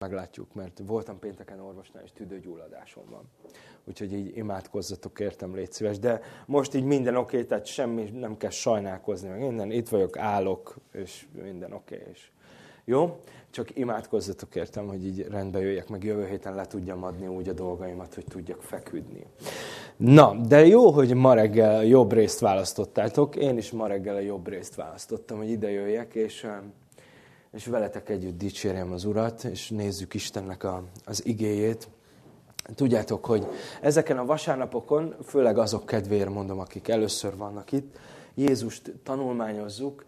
meglátjuk, mert voltam pénteken orvosnál, és tüdőgyulladásom van. Úgyhogy így imádkozzatok, értem, légy szíves. De most így minden oké, okay, tehát semmi nem kell sajnálkozni, meg minden. Itt vagyok, állok, és minden oké. Okay, és jó? Csak imádkozzatok értem, hogy így rendbe jöjjek, meg jövő héten le tudjam adni úgy a dolgaimat, hogy tudjak feküdni. Na, de jó, hogy ma reggel jobb részt választottátok. Én is ma reggel a jobb részt választottam, hogy ide jöjjek, és, és veletek együtt dicsérjem az Urat, és nézzük Istennek a, az igéjét. Tudjátok, hogy ezeken a vasárnapokon, főleg azok kedvéért mondom, akik először vannak itt, Jézust tanulmányozzuk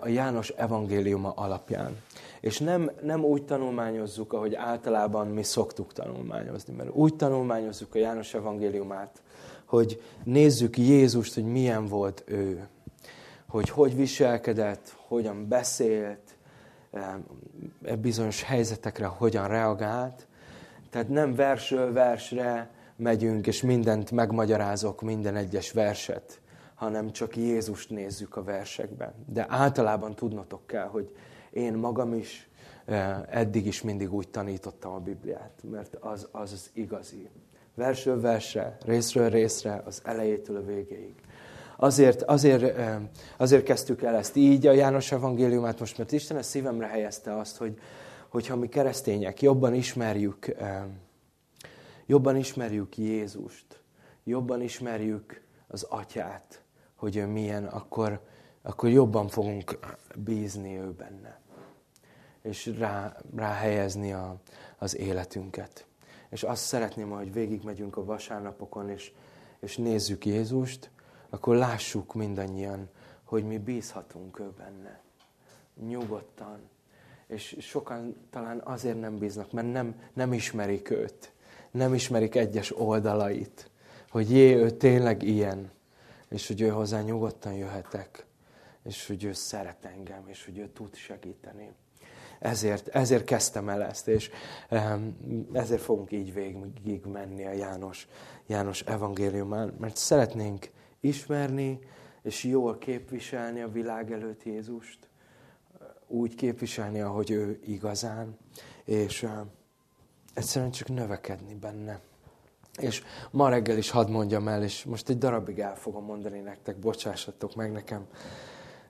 a János evangéliuma alapján. És nem, nem úgy tanulmányozzuk, ahogy általában mi szoktuk tanulmányozni, mert úgy tanulmányozzuk a János evangéliumát, hogy nézzük Jézust, hogy milyen volt ő, hogy hogy viselkedett, hogyan beszélt, bizonyos helyzetekre hogyan reagált. Tehát nem versről versre megyünk, és mindent megmagyarázok, minden egyes verset, hanem csak Jézust nézzük a versekben. De általában tudnotok kell, hogy én magam is eh, eddig is mindig úgy tanítottam a Bibliát, mert az az, az igazi. Versről versre, részről részre, az elejétől a végéig. Azért, azért, azért kezdtük el ezt így, a János evangéliumát most, mert Isten a szívemre helyezte azt, hogy, hogyha mi keresztények jobban ismerjük, jobban ismerjük Jézust, jobban ismerjük az Atyát, hogy ő milyen, akkor, akkor jobban fogunk bízni ő benne. És rá, ráhelyezni a, az életünket. És azt szeretném, hogy végigmegyünk a vasárnapokon, és, és nézzük Jézust, akkor lássuk mindannyian, hogy mi bízhatunk ő benne. Nyugodtan. És sokan talán azért nem bíznak, mert nem, nem ismerik őt. Nem ismerik egyes oldalait. Hogy jé, ő tényleg ilyen és hogy ő hozzá nyugodtan jöhetek, és hogy ő szeret engem, és hogy ő tud segíteni. Ezért, ezért kezdtem el ezt, és ezért fogunk így végig menni a János, János evangéliumán, mert szeretnénk ismerni, és jól képviselni a világ előtt Jézust, úgy képviselni, ahogy ő igazán, és egyszerűen csak növekedni benne. És ma reggel is hadd mondjam el, és most egy darabig el fogom mondani nektek, bocsássatok meg nekem,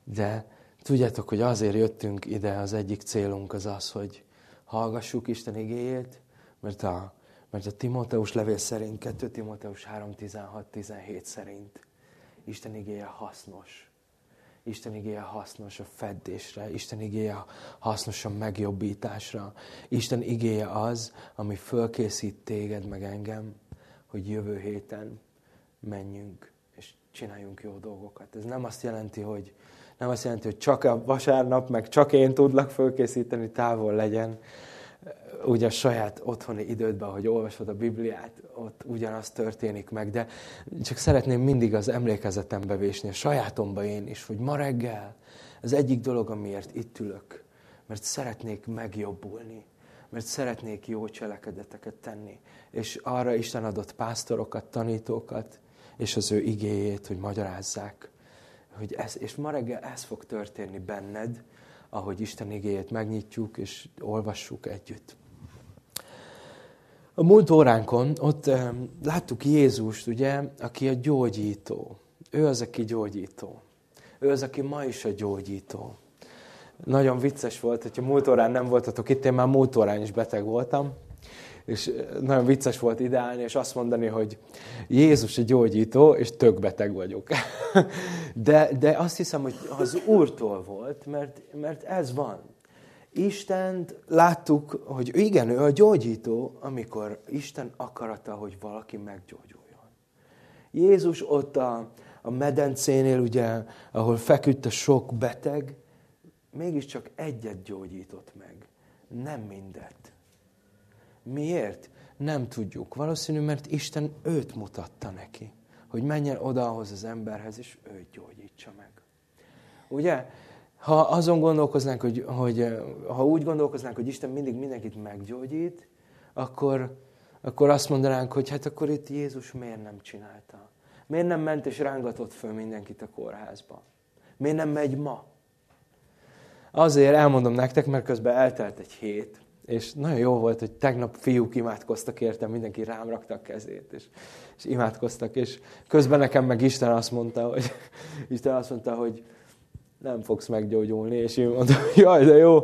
de tudjátok, hogy azért jöttünk ide, az egyik célunk az az, hogy hallgassuk Isten igéjét, mert a, mert a Timóteus levél szerint, 2 Timóteus 3, 16, 17 szerint Isten igéje hasznos. Isten igéje hasznos a feddésre, Isten igéje hasznos a megjobbításra. Isten igéje az, ami fölkészít téged meg engem hogy jövő héten menjünk és csináljunk jó dolgokat. Ez nem azt jelenti, hogy nem azt jelenti, hogy csak a vasárnap, meg csak én tudlak fölkészíteni, távol legyen. Ugye a saját otthoni idődben, hogy olvasod a Bibliát, ott ugyanaz történik meg, de csak szeretném mindig az emlékezetembe vésni, a sajátomba én is, hogy ma reggel az egyik dolog, amiért itt ülök, mert szeretnék megjobbulni, mert szeretnék jó cselekedeteket tenni. És arra Isten adott pásztorokat, tanítókat, és az ő igéjét, hogy magyarázzák. Hogy ez, és ma reggel ez fog történni benned, ahogy Isten igéjét megnyitjuk, és olvassuk együtt. A múlt óránkon ott um, láttuk Jézust, ugye, aki a gyógyító. Ő az, aki gyógyító. Ő az, aki ma is a gyógyító nagyon vicces volt, hogyha múlt órán nem voltatok itt, én már múlt órán is beteg voltam, és nagyon vicces volt ideálni, és azt mondani, hogy Jézus a gyógyító, és tök beteg vagyok. De, de azt hiszem, hogy az Úrtól volt, mert, mert ez van. Istent láttuk, hogy igen, ő a gyógyító, amikor Isten akarata, hogy valaki meggyógyuljon. Jézus ott a, a medencénél, ugye, ahol feküdt a sok beteg, mégiscsak egyet gyógyított meg, nem mindet. Miért? Nem tudjuk. Valószínű, mert Isten őt mutatta neki, hogy menjen oda ahhoz az emberhez, és őt gyógyítsa meg. Ugye? Ha azon gondolkoznánk, hogy, hogy ha úgy gondolkoznánk, hogy Isten mindig mindenkit meggyógyít, akkor, akkor azt mondanánk, hogy hát akkor itt Jézus miért nem csinálta? Miért nem ment és rángatott föl mindenkit a kórházba? Miért nem megy ma? Azért elmondom nektek, mert közben eltelt egy hét, És nagyon jó volt, hogy tegnap fiúk imádkoztak értem, mindenki rám rakta a kezét, és, és imádkoztak, és közben nekem meg Isten azt mondta, hogy, Isten azt mondta, hogy nem fogsz meggyógyulni, és én mondtam, jaj, de jó.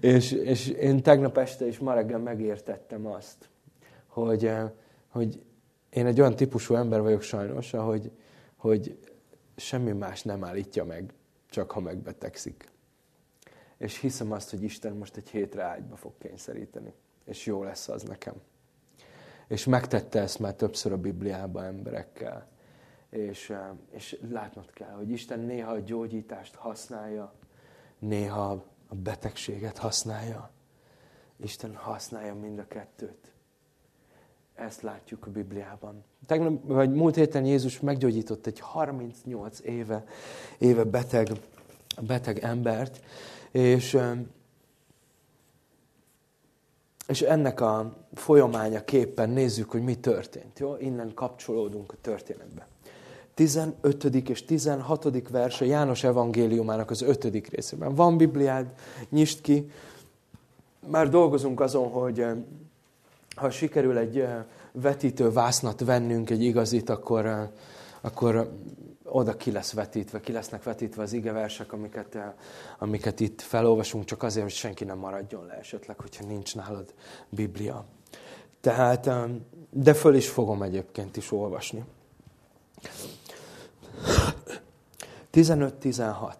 És, és én tegnap este és ma reggel megértettem azt, hogy, eh, hogy én egy olyan típusú ember vagyok sajnos, hogy, hogy semmi más nem állítja meg, csak ha megbetegszik. És hiszem azt, hogy Isten most egy hétre ágyba fog kényszeríteni. És jó lesz az nekem. És megtette ezt már többször a Bibliában emberekkel. És, és látnod kell, hogy Isten néha a gyógyítást használja, néha a betegséget használja. Isten használja mind a kettőt. Ezt látjuk a Bibliában. Tegnap, vagy múlt héten Jézus meggyógyított egy 38 éve, éve beteg, beteg embert, és, és ennek a folyamánya képpen nézzük, hogy mi történt. Jó? Innen kapcsolódunk a történetbe. 15. és 16. verse János evangéliumának az 5. részében. Van Bibliád, nyisd ki. Már dolgozunk azon, hogy ha sikerül egy vetítő vásznat vennünk, egy igazit, akkor, akkor oda ki lesz vetítve, ki lesznek vetítve az igeversek, amiket, amiket itt felolvasunk, csak azért, hogy senki nem maradjon le esetleg, hogyha nincs nálad Biblia. Tehát, de föl is fogom egyébként is olvasni. 15-16.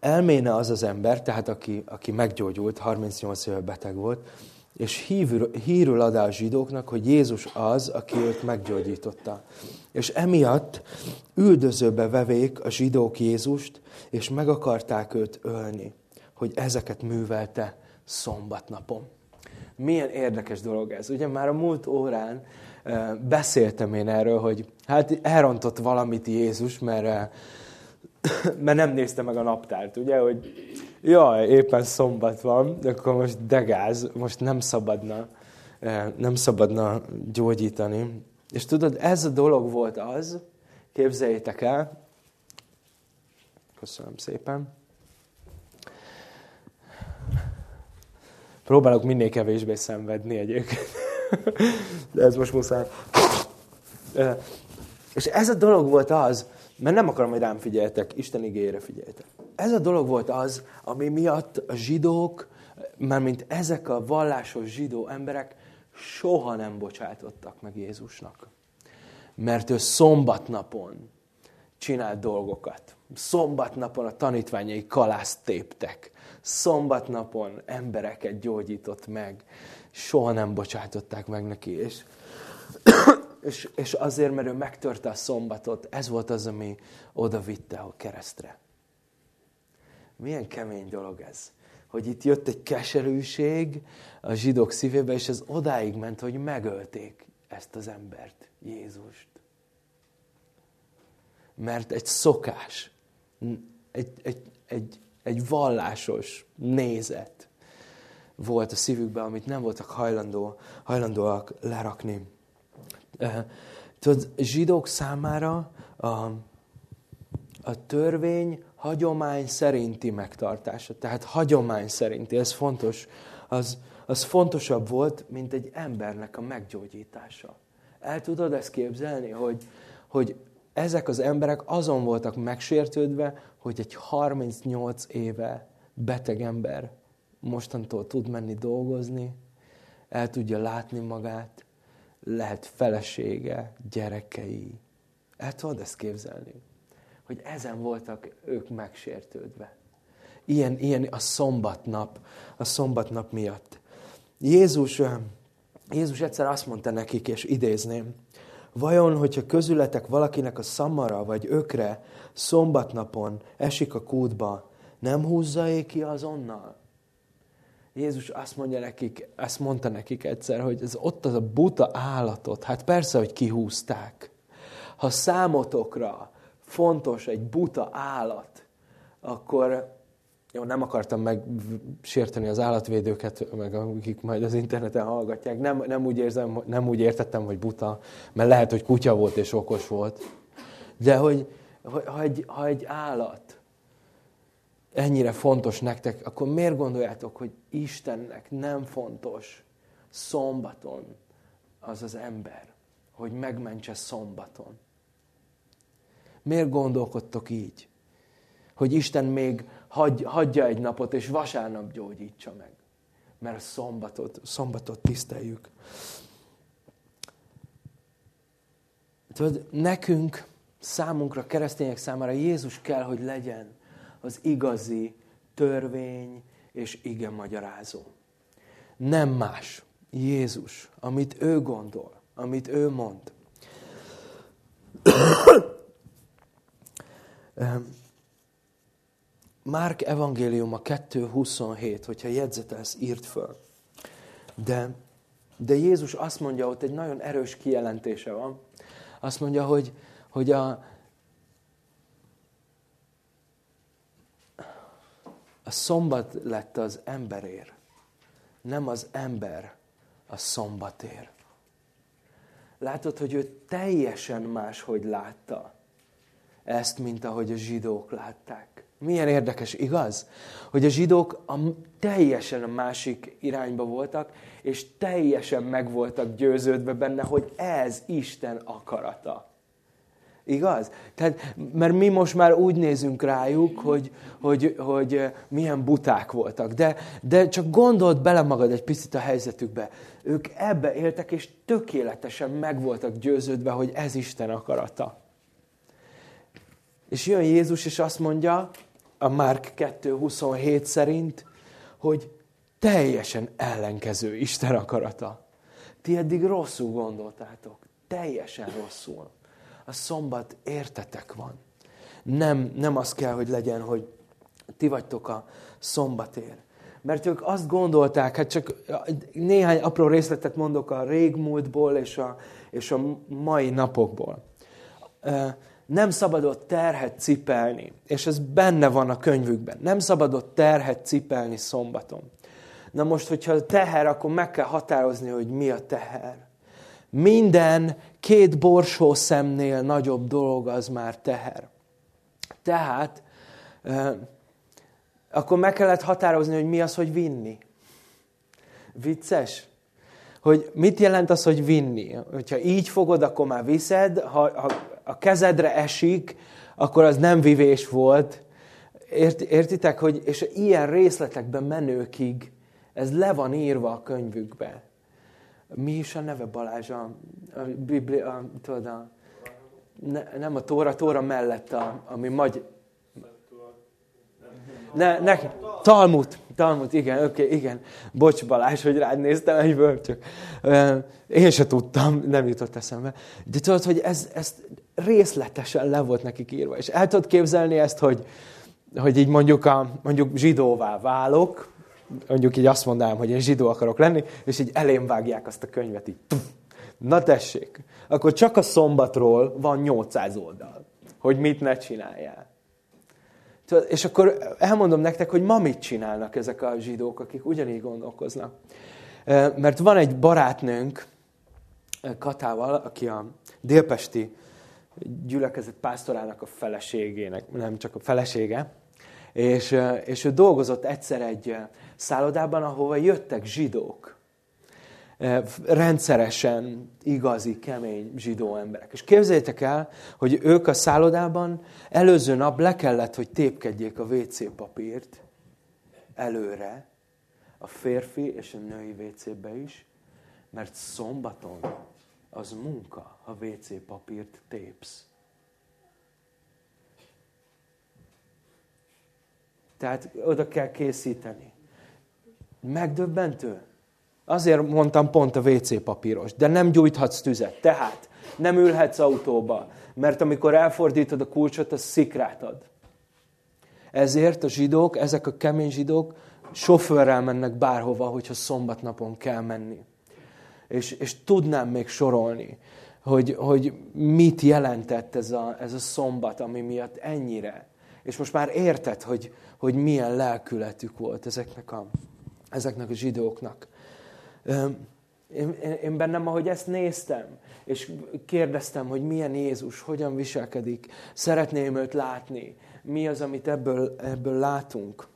Elméne az az ember, tehát aki, aki meggyógyult, 38 éve beteg volt, és hívül, hírül adá a zsidóknak, hogy Jézus az, aki őt meggyógyította. És emiatt üldözőbe vevék a zsidók Jézust, és meg akarták őt ölni, hogy ezeket művelte szombatnapon. Milyen érdekes dolog ez. Ugye már a múlt órán beszéltem én erről, hogy hát elrontott valamit Jézus, mert, mert nem nézte meg a naptárt, ugye, hogy jaj, éppen szombat van, akkor most degáz, most nem szabadna, nem szabadna gyógyítani. És tudod, ez a dolog volt az, képzeljétek el, köszönöm szépen, próbálok minél kevésbé szenvedni egyébként, de ez most muszáj. És ez a dolog volt az, mert nem akarom, hogy rám figyeltek, Isten igényére figyeltek. Ez a dolog volt az, ami miatt a zsidók, mint ezek a vallásos zsidó emberek soha nem bocsátottak meg Jézusnak. Mert ő szombatnapon csinált dolgokat. Szombatnapon a tanítványai kalászt téptek. Szombatnapon embereket gyógyított meg. Soha nem bocsátották meg neki. És és, és azért, mert ő megtörte a szombatot, ez volt az, ami oda vitte a keresztre. Milyen kemény dolog ez. Hogy itt jött egy keserűség a zsidók szívébe, és ez odáig ment, hogy megölték ezt az embert, Jézust. Mert egy szokás, egy, egy, egy, egy vallásos nézet volt a szívükben, amit nem voltak hajlandó, hajlandóak lerakni. Tudod, zsidók számára a, a törvény hagyomány szerinti megtartása, tehát hagyomány szerinti, ez fontos, az, az fontosabb volt, mint egy embernek a meggyógyítása. El tudod ezt képzelni, hogy, hogy ezek az emberek azon voltak megsértődve, hogy egy 38 éve beteg ember mostantól tud menni dolgozni, el tudja látni magát, lehet felesége, gyerekei. El tudod ezt képzelni? Hogy ezen voltak ők megsértődve. Ilyen, ilyen a szombatnap, a szombatnap miatt. Jézus, Jézus egyszer azt mondta nekik, és idézném, vajon, hogyha közületek valakinek a szamara vagy ökre szombatnapon esik a kútba, nem húzza ki azonnal? Jézus azt mondja nekik, azt mondta nekik egyszer, hogy ez ott az a buta állatot, hát persze, hogy kihúzták. Ha számotokra fontos egy buta állat, akkor jó, nem akartam megsérteni az állatvédőket, meg akik majd az interneten hallgatják. Nem, nem, úgy érzem, nem úgy értettem, hogy buta, mert lehet, hogy kutya volt és okos volt. De hogy, ha, egy, ha egy állat ennyire fontos nektek, akkor miért gondoljátok, hogy Istennek nem fontos szombaton az az ember, hogy megmentse szombaton? Miért gondolkodtok így? Hogy Isten még hagy, hagyja egy napot, és vasárnap gyógyítsa meg. Mert a szombatot, szombatot tiszteljük. Tudod, nekünk, számunkra, keresztények számára Jézus kell, hogy legyen az igazi törvény és ige magyarázó. Nem más. Jézus, amit ő gondol, amit ő mond. Márk evangéliuma 2.27, hogyha jegyzetelsz, írt föl. De, de Jézus azt mondja, ott egy nagyon erős kijelentése van. Azt mondja, hogy, hogy a, a szombat lett az emberér, nem az ember a szombatér. Látod, hogy ő teljesen máshogy látta ezt, mint ahogy a zsidók látták. Milyen érdekes, igaz? Hogy a zsidók a, teljesen a másik irányba voltak, és teljesen meg voltak győződve benne, hogy ez Isten akarata. Igaz? Tehát, mert mi most már úgy nézünk rájuk, hogy, hogy, hogy milyen buták voltak. De, de csak gondold bele magad egy picit a helyzetükbe. Ők ebbe éltek, és tökéletesen meg voltak győződve, hogy ez Isten akarata. És jön Jézus, és azt mondja, a Márk 2.27 szerint, hogy teljesen ellenkező Isten akarata. Ti eddig rosszul gondoltátok. Teljesen rosszul. A szombat értetek van. Nem, nem az kell, hogy legyen, hogy ti vagytok a szombatér. Mert ők azt gondolták, hát csak néhány apró részletet mondok a régmúltból és a, és a mai napokból nem szabadott terhet cipelni, és ez benne van a könyvükben. Nem szabadott terhet cipelni szombaton. Na most, hogyha teher, akkor meg kell határozni, hogy mi a teher. Minden két borsó szemnél nagyobb dolog az már teher. Tehát, akkor meg kellett határozni, hogy mi az, hogy vinni. Vicces? Hogy mit jelent az, hogy vinni? Hogyha így fogod, akkor már viszed, ha, ha a kezedre esik, akkor az nem vivés volt. Ért, értitek, hogy és ilyen részletekben menőkig ez le van írva a könyvükbe. Mi is a neve Balázs? A, a Biblia, tudod, a, ne, nem a Tóra, Tóra mellett, a, ami magy... Ne, ne, Talmud, Talmud, igen, oké, okay, igen. Bocs Balázs, hogy rád néztem egyből, csak én se tudtam, nem jutott eszembe. De tudod, hogy ez, ez részletesen le volt nekik írva. És el tudod képzelni ezt, hogy, hogy így mondjuk, a, mondjuk zsidóvá válok, mondjuk így azt mondanám, hogy én zsidó akarok lenni, és így elém vágják azt a könyvet, így Na tessék, akkor csak a szombatról van 800 oldal, hogy mit ne csináljál. És akkor elmondom nektek, hogy ma mit csinálnak ezek a zsidók, akik ugyanígy gondolkoznak. Mert van egy barátnőnk, Katával, aki a délpesti gyülekezet pásztorának a feleségének, nem csak a felesége, és, és ő dolgozott egyszer egy szállodában, ahova jöttek zsidók. Rendszeresen igazi, kemény zsidó emberek. És képzeljétek el, hogy ők a szállodában előző nap le kellett, hogy tépkedjék a WC papírt előre, a férfi és a női WC-be is, mert szombaton az munka, ha WC papírt tépsz. Tehát oda kell készíteni. Megdöbbentő. Azért mondtam pont a WC papíros, de nem gyújthatsz tüzet. Tehát nem ülhetsz autóba, mert amikor elfordítod a kulcsot, az szikrát ad. Ezért a zsidók, ezek a kemény zsidók sofőrrel mennek bárhova, hogyha szombatnapon kell menni és, és tudnám még sorolni, hogy, hogy mit jelentett ez a, ez a szombat, ami miatt ennyire. És most már érted, hogy, hogy milyen lelkületük volt ezeknek a, ezeknek a zsidóknak. Én, én bennem, ahogy ezt néztem, és kérdeztem, hogy milyen Jézus, hogyan viselkedik, szeretném őt látni, mi az, amit ebből, ebből látunk.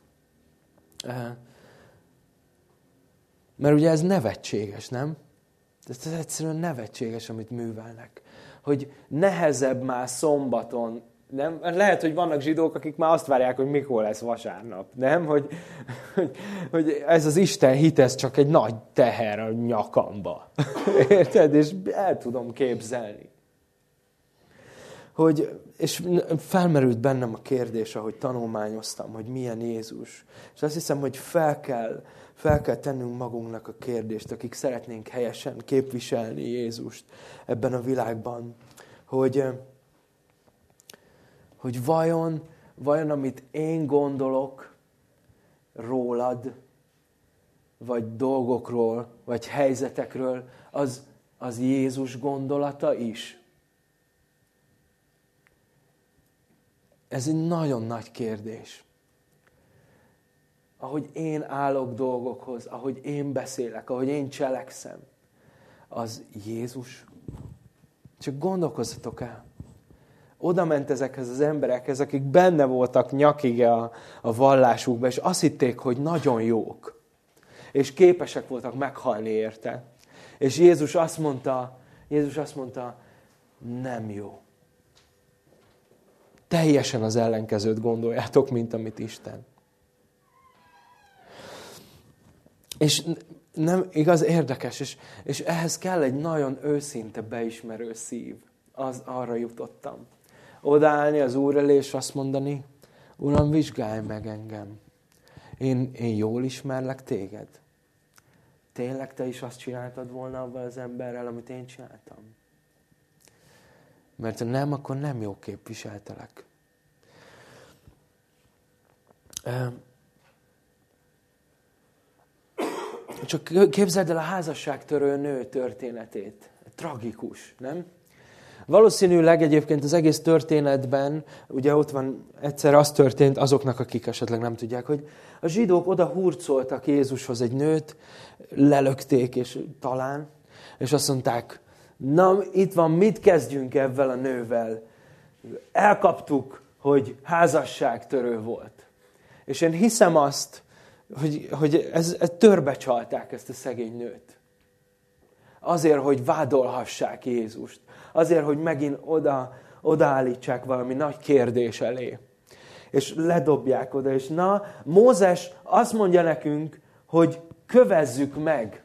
Mert ugye ez nevetséges, nem? Ez egyszerűen nevetséges, amit művelnek. Hogy nehezebb már szombaton nem? Lehet, hogy vannak zsidók, akik már azt várják, hogy mikor lesz vasárnap. Nem? Hogy, hogy, hogy ez az Isten hit, ez csak egy nagy teher a nyakamba. Érted? És el tudom képzelni. Hogy, és felmerült bennem a kérdés, ahogy tanulmányoztam, hogy milyen Jézus. És azt hiszem, hogy fel kell, fel kell tennünk magunknak a kérdést, akik szeretnénk helyesen képviselni Jézust ebben a világban. Hogy, hogy vajon, vajon amit én gondolok rólad, vagy dolgokról, vagy helyzetekről, az, az Jézus gondolata is? Ez egy nagyon nagy kérdés. Ahogy én állok dolgokhoz, ahogy én beszélek, ahogy én cselekszem, az Jézus. Csak gondolkozzatok el oda ment ezekhez az emberekhez, akik benne voltak nyakig a, a vallásukba, és azt hitték, hogy nagyon jók. És képesek voltak meghalni érte. És Jézus azt mondta, Jézus azt mondta, nem jó. Teljesen az ellenkezőt gondoljátok, mint amit Isten. És nem igaz, érdekes, és, és ehhez kell egy nagyon őszinte, beismerő szív. Az, arra jutottam odaállni az Úr elé, és azt mondani, Uram, vizsgálj meg engem. Én, én jól ismerlek téged. Tényleg te is azt csináltad volna abban az emberrel, amit én csináltam? Mert ha nem, akkor nem jó képviseltelek. Csak képzeld el a házasságtörő nő történetét. Tragikus, nem? Valószínűleg egyébként az egész történetben, ugye ott van, egyszer az történt azoknak, akik esetleg nem tudják, hogy a zsidók oda hurcoltak Jézushoz egy nőt, lelökték, és talán, és azt mondták, na itt van, mit kezdjünk ebben a nővel? Elkaptuk, hogy házasságtörő volt. És én hiszem azt, hogy, hogy ez, ez törbe csalták ezt a szegény nőt. Azért, hogy vádolhassák Jézust azért, hogy megint oda, odaállítsák valami nagy kérdés elé. És ledobják oda, és na, Mózes azt mondja nekünk, hogy kövezzük meg.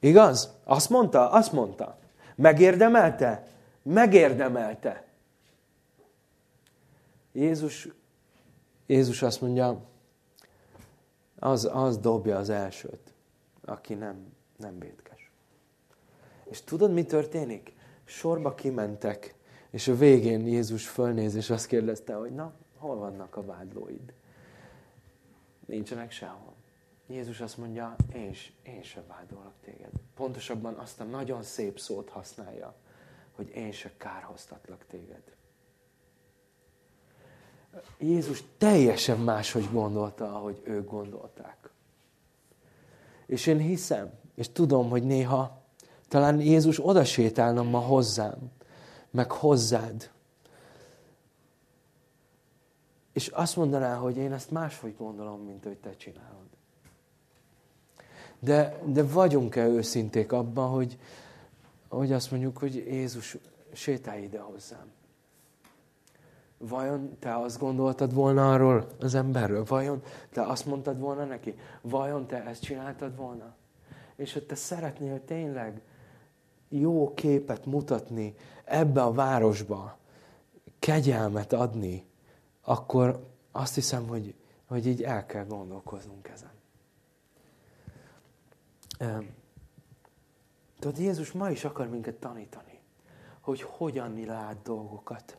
Igaz? Azt mondta? Azt mondta. Megérdemelte? Megérdemelte. Jézus, Jézus azt mondja, az, az dobja az elsőt, aki nem, nem védkes. És tudod, mi történik? Sorba kimentek, és a végén Jézus fölnéz, és azt kérdezte, hogy na, hol vannak a vádlóid? Nincsenek sehol. Jézus azt mondja, én, én sem vádolok téged. Pontosabban azt a nagyon szép szót használja, hogy én se kárhoztatlak téged. Jézus teljesen máshogy gondolta, ahogy ők gondolták. És én hiszem, és tudom, hogy néha talán Jézus oda sétálna ma hozzám, meg hozzád. És azt mondaná, hogy én ezt máshogy gondolom, mint hogy te csinálod. De, de vagyunk-e őszinték abban, hogy, hogy azt mondjuk, hogy Jézus sétálj ide hozzám. Vajon te azt gondoltad volna arról az emberről? Vajon te azt mondtad volna neki? Vajon te ezt csináltad volna? és hogy te szeretnél tényleg jó képet mutatni ebbe a városba, kegyelmet adni, akkor azt hiszem, hogy, hogy így el kell gondolkoznunk ezen. Tudod, Jézus ma is akar minket tanítani, hogy hogyan lát dolgokat.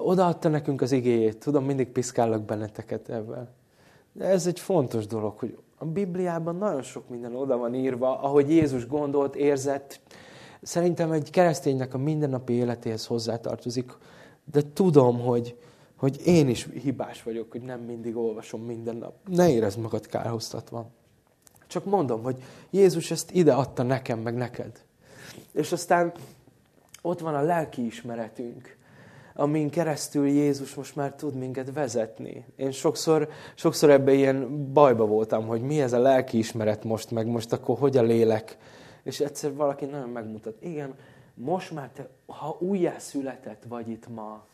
Odaadta nekünk az igéjét, tudom, mindig piszkállak benneteket ebben. De ez egy fontos dolog, hogy a Bibliában nagyon sok minden oda van írva, ahogy Jézus gondolt, érzett. Szerintem egy kereszténynek a mindennapi életéhez hozzátartozik, de tudom, hogy, hogy én is hibás vagyok, hogy nem mindig olvasom minden nap. Ne érezd magad kárhoztatva. Csak mondom, hogy Jézus ezt ide adta nekem, meg neked. És aztán ott van a lelki ismeretünk, amin keresztül Jézus most már tud minket vezetni. Én sokszor, sokszor ebbe ilyen bajba voltam, hogy mi ez a lelki ismeret most, meg most akkor hogy a lélek. És egyszer valaki nagyon megmutat. Igen, most már te, ha újjászületett vagy itt ma,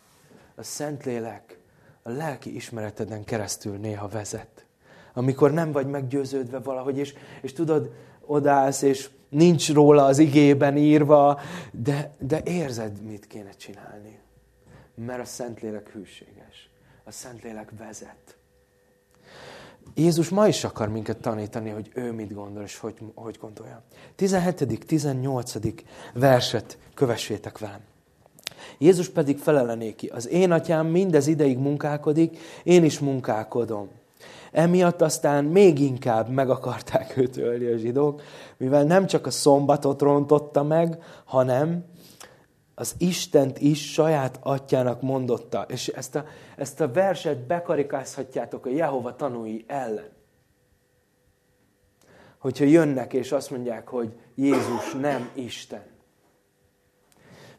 a Szentlélek a lelki ismereteden keresztül néha vezet. Amikor nem vagy meggyőződve valahogy, és, és tudod, odállsz, és nincs róla az igében írva, de, de érzed, mit kéne csinálni. Mert a Szentlélek hűséges. A Szentlélek vezet. Jézus ma is akar minket tanítani, hogy ő mit gondol, és hogy, hogy gondolja. 17. 18. verset kövessétek velem. Jézus pedig felelenéki, az én atyám mindez ideig munkálkodik, én is munkálkodom. Emiatt aztán még inkább meg akarták őt ölni a zsidók, mivel nem csak a szombatot rontotta meg, hanem az Istent is saját atyának mondotta. És ezt a, ezt a verset bekarikázhatjátok a Jehova tanúi ellen. Hogyha jönnek és azt mondják, hogy Jézus nem Isten.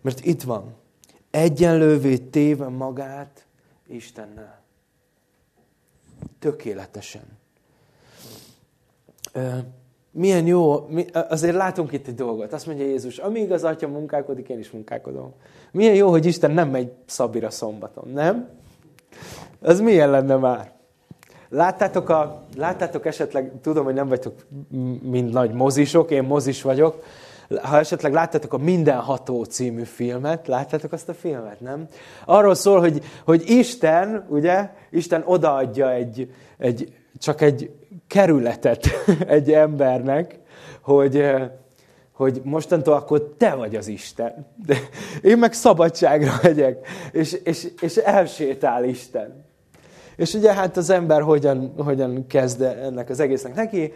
Mert itt van, egyenlővé téve magát Istennel. Tökéletesen. Milyen jó, azért látunk itt egy dolgot. Azt mondja Jézus, amíg az atya munkálkodik, én is munkálkodom. Milyen jó, hogy Isten nem megy szabira szombaton, nem? Az milyen lenne már? Láttátok, a, láttátok esetleg, tudom, hogy nem vagytok mind nagy mozisok, én mozis vagyok, ha esetleg láttátok a Mindenható című filmet, láttátok azt a filmet, nem? Arról szól, hogy, hogy Isten, ugye, Isten odaadja egy, egy, csak egy kerületet egy embernek, hogy, eh, hogy mostantól akkor te vagy az Isten. De én meg szabadságra megyek, és, és, és elsétál Isten. És ugye hát az ember hogyan, hogyan kezd ennek az egésznek neki?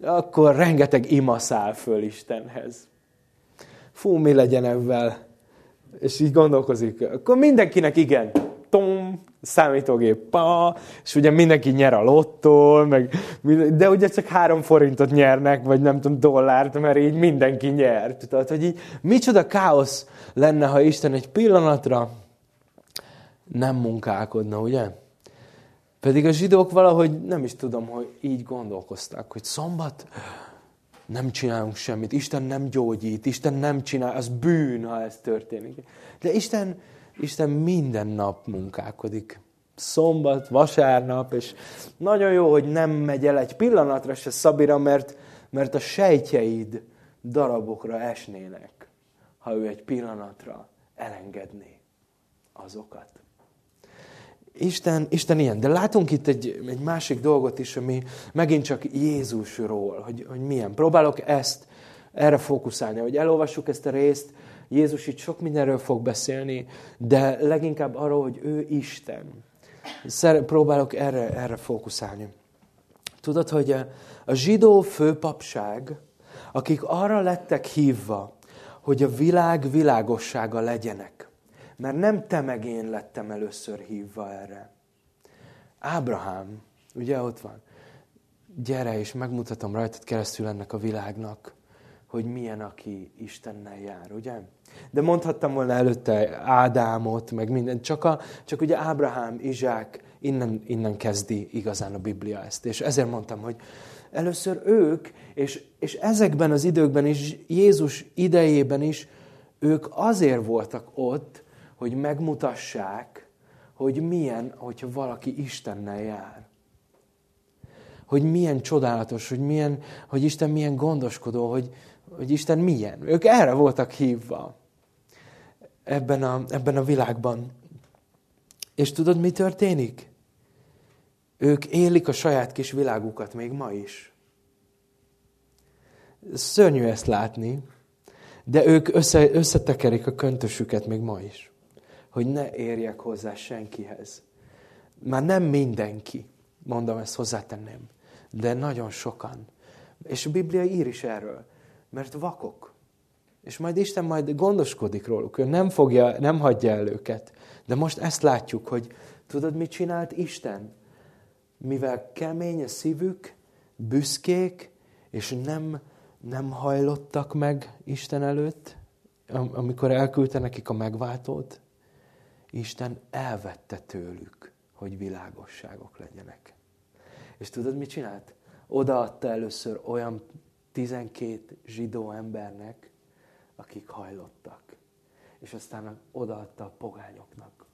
akkor rengeteg ima száll föl Istenhez. Fú, mi legyen ebben? És így gondolkozik. Akkor mindenkinek igen. Tom, számítógép, pa, és ugye mindenki nyer a lottól, meg, de ugye csak három forintot nyernek, vagy nem tudom, dollárt, mert így mindenki nyert. Tehát, hogy így micsoda káosz lenne, ha Isten egy pillanatra nem munkálkodna, ugye? Pedig a zsidók valahogy nem is tudom, hogy így gondolkoztak, hogy szombat nem csinálunk semmit, Isten nem gyógyít, Isten nem csinál, az bűn, ha ez történik. De Isten, Isten minden nap munkálkodik. Szombat, vasárnap, és nagyon jó, hogy nem megy el egy pillanatra se Szabira, mert, mert a sejtjeid darabokra esnének, ha ő egy pillanatra elengedné azokat. Isten, Isten ilyen. De látunk itt egy, egy másik dolgot is, ami megint csak Jézusról, hogy, hogy milyen. Próbálok ezt, erre fókuszálni, hogy elolvassuk ezt a részt, Jézus itt sok mindenről fog beszélni, de leginkább arról, hogy ő Isten. Szer, próbálok erre, erre fókuszálni. Tudod, hogy a, zsidó főpapság, akik arra lettek hívva, hogy a világ világossága legyenek, mert nem te meg én lettem először hívva erre. Ábrahám, ugye ott van. Gyere, és megmutatom rajtad keresztül ennek a világnak, hogy milyen, aki Istennel jár, ugye? De mondhattam volna előtte Ádámot, meg minden, csak, a, csak ugye Ábrahám, Izsák, innen, innen kezdi igazán a Biblia ezt. És ezért mondtam, hogy először ők, és, és ezekben az időkben is, Jézus idejében is, ők azért voltak ott, hogy megmutassák, hogy milyen, hogyha valaki Istennel jár. Hogy milyen csodálatos, hogy, milyen, hogy Isten milyen gondoskodó, hogy, hogy Isten milyen. Ők erre voltak hívva ebben a, ebben a világban. És tudod, mi történik? Ők élik a saját kis világukat még ma is. Szörnyű ezt látni, de ők össze, összetekerik a köntösüket még ma is hogy ne érjek hozzá senkihez. Már nem mindenki, mondom ezt hozzátenném, de nagyon sokan. És a Biblia ír is erről, mert vakok. És majd Isten majd gondoskodik róluk, ő nem, fogja, nem hagyja el őket. De most ezt látjuk, hogy tudod, mit csinált Isten? Mivel kemény a szívük, büszkék, és nem, nem hajlottak meg Isten előtt, amikor elküldte nekik a megváltót, Isten elvette tőlük, hogy világosságok legyenek. És tudod, mit csinált? Odaadta először olyan 12 zsidó embernek, akik hajlottak. És aztán odaadta a pogányoknak.